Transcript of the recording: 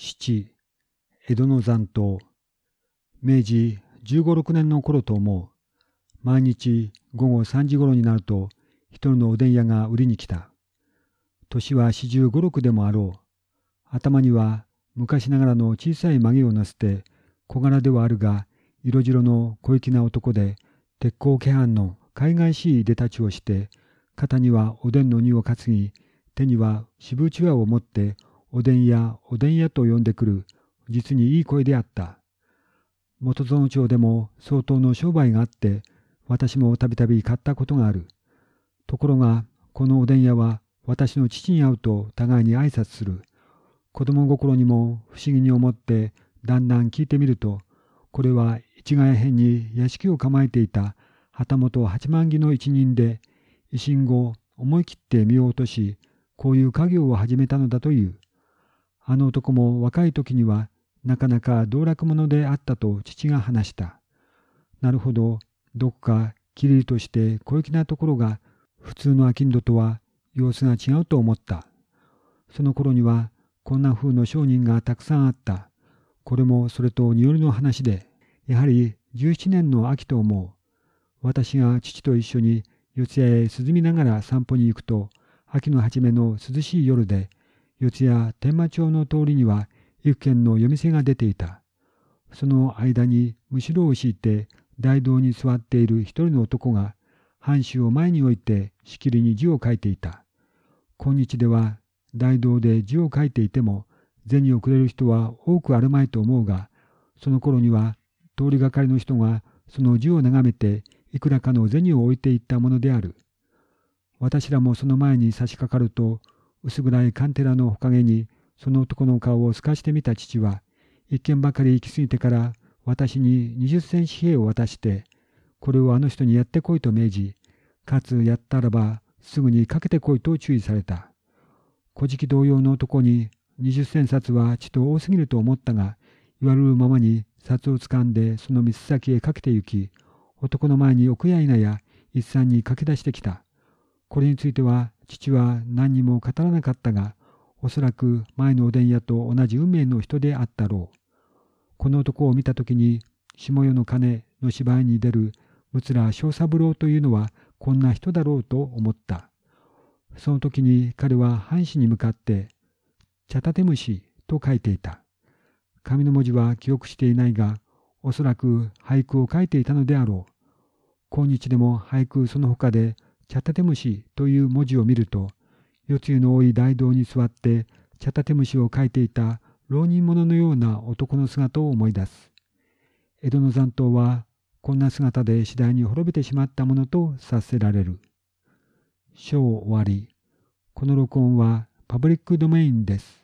七、江戸の残党。明治15、6年の頃と思う。毎日午後3時頃になると、一人のおでん屋が売りに来た。年は四十五六でもあろう。頭には昔ながらの小さい曲げをなせて、小柄ではあるが、色白の小粋な男で、鉄鋼規範の海外しい出立ちをして、肩にはおでんの荷を担ぎ、手には渋うちわを持って、おでん屋、おでん屋と呼んでくる、実にいい声であった。元園町でも相当の商売があって、私もたびたび買ったことがある。ところが、このおでん屋は私の父に会うと互いに挨拶する。子供心にも不思議に思ってだんだん聞いてみると、これは市ヶ谷辺に屋敷を構えていた旗本八万木の一人で、維新後思い切って身を落とし、こういう家業を始めたのだという。あの男も若い時にはなかなか道楽者であったと父が話した。なるほど、どこかきりりとして小粋なところが普通の商人とは様子が違うと思った。その頃にはこんな風の商人がたくさんあった。これもそれとによりの話で、やはり17年の秋と思う。私が父と一緒に四谷へ涼みながら散歩に行くと、秋の初めの涼しい夜で、四谷天満町の通りには一軒の夜店が出ていた。その間にむしろを敷いて大道に座っている一人の男が、藩主を前に置いてしきりに字を書いていた。今日では大道で字を書いていても、銭をくれる人は多くあるまいと思うが、その頃には通りがかりの人がその字を眺めていくらかの銭を置いていったものである。私らもその前に差し掛かると、薄暗いカンテラのほかげにその男の顔を透かしてみた父は、一軒ばかり行き過ぎてから私に二十銭紙幣を渡して、これをあの人にやってこいと命じ、かつやったらばすぐにかけてこいと注意された。古事記同様の男に二十銭札はちと多すぎると思ったが、言われるままに札をつかんでその水先へかけて行き、男の前に置くや否や一山に駆け出してきた。これについては父は何にも語らなかったが、おそらく前のおでん屋と同じ運命の人であったろう。この男を見たときに、下夜の鐘の芝居に出るむら小三郎というのはこんな人だろうと思った。その時に彼は藩士に向かって、茶立虫と書いていた。紙の文字は記憶していないが、おそらく俳句を書いていたのであろう。今日でも俳句その他で、チャタテムシという文字を見ると、夜露の多い大道に座ってチャタテムシを描いていた浪人者のような男の姿を思い出す。江戸の残党はこんな姿で次第に滅びてしまったものと察せられる。章終わり。この録音はパブリックドメインです。